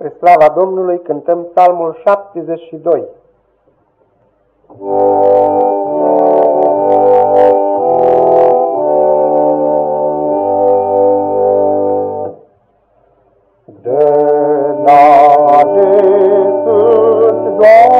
Spre slava Domnului cântăm psalmul 72. De la Jesus, Doamne,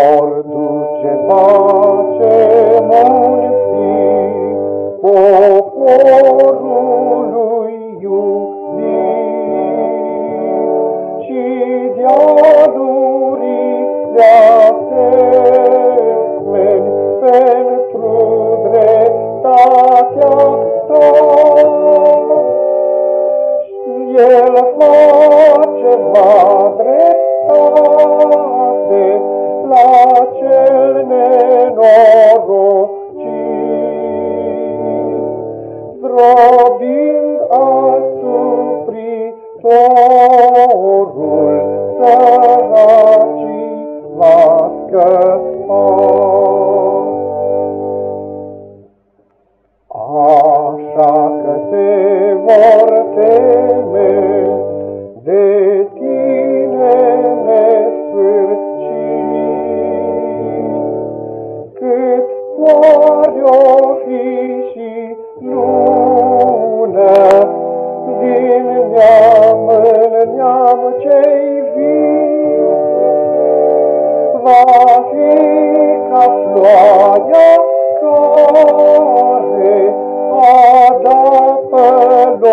poporului iubit și dealurile asemeni pentru dreptatea ta. El face va dreptate la cel nenorocit. Maske auf.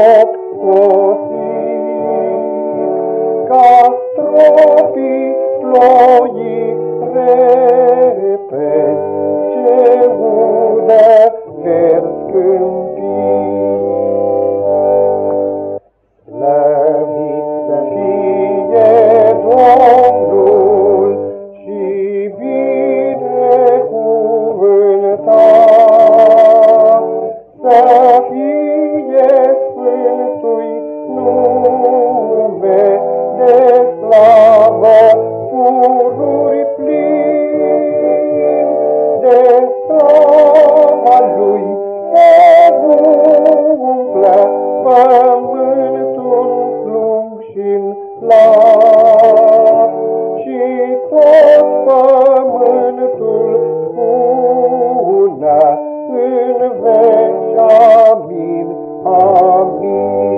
walk pururi plini de slava lui se umplă pământul lung și lat și tot pământul spune în veci amin, amin.